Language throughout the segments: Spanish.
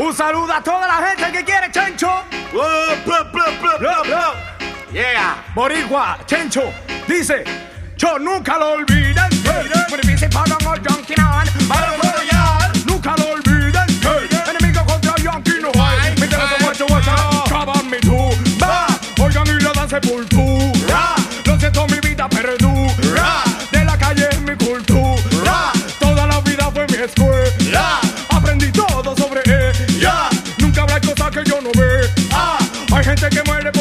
Un saludo a toda la gente que quiere Chencho. Yeah. Boricua, Chencho, dice, yo nunca lo olviden.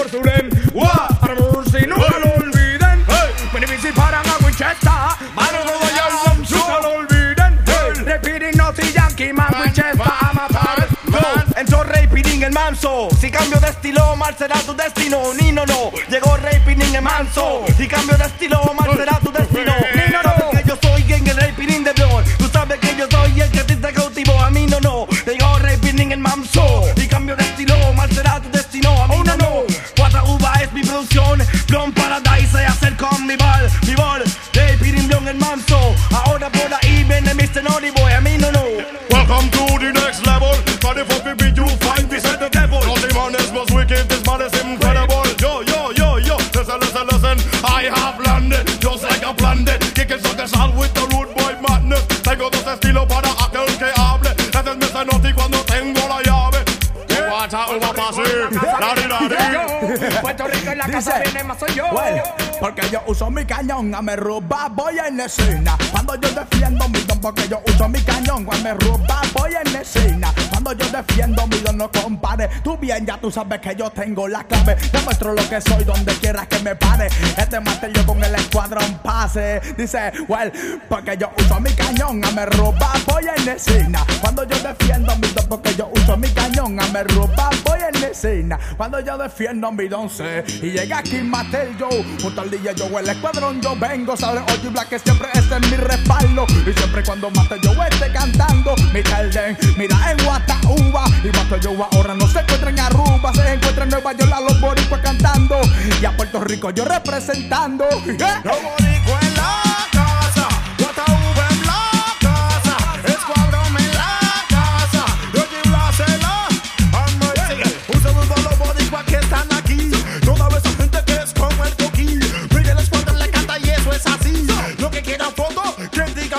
Por su lengua. Para si nunca lo olviden. Muy difícil para una Winchester. Mano no vaya al Nunca lo olviden. Repeating Naughty Yankee Man Winchester. I'm a man. Rey Pirín el manso. Si cambio de estilo, mal será tu destino. Ni no, no. Llegó Rey Pirín el manso. Si cambio de estilo, mal será tu Puerto Rico en la casa viene más soy yo. Well, porque yo uso mi cañón, a me roba voy en la escena. Cuando yo defiendo mi don, porque yo uso mi cañón, a me roba voy en escena. Cuando yo defiendo mi don, no compare. Tú bien, ya tú sabes que yo tengo la clave. Demuestro lo que soy donde quieras que me pare. Este máster yo con el escuadrón pase. Dice, well, porque yo uso mi cañón, a me roba voy en escena. Cuando yo defiendo mi don, porque yo uso mi cañón, a me roba voy en escena. Cuando yo defiendo mi don, sé. Y llega aquí Matel yo, junto al DJ yo, el escuadrón yo vengo. Sabe, oye, Black que siempre este es mi respaldo. Y siempre cuando Matel yo esté cantando, mi den, mira en Guatauba. Y Matel yo ahora no se encuentra en Aruba, se encuentra en Nueva York a los boricuas cantando. Y a Puerto Rico yo representando. Los boricuas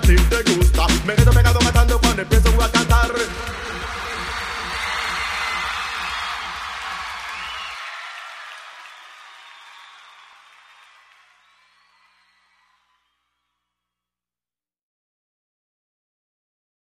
que